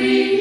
be.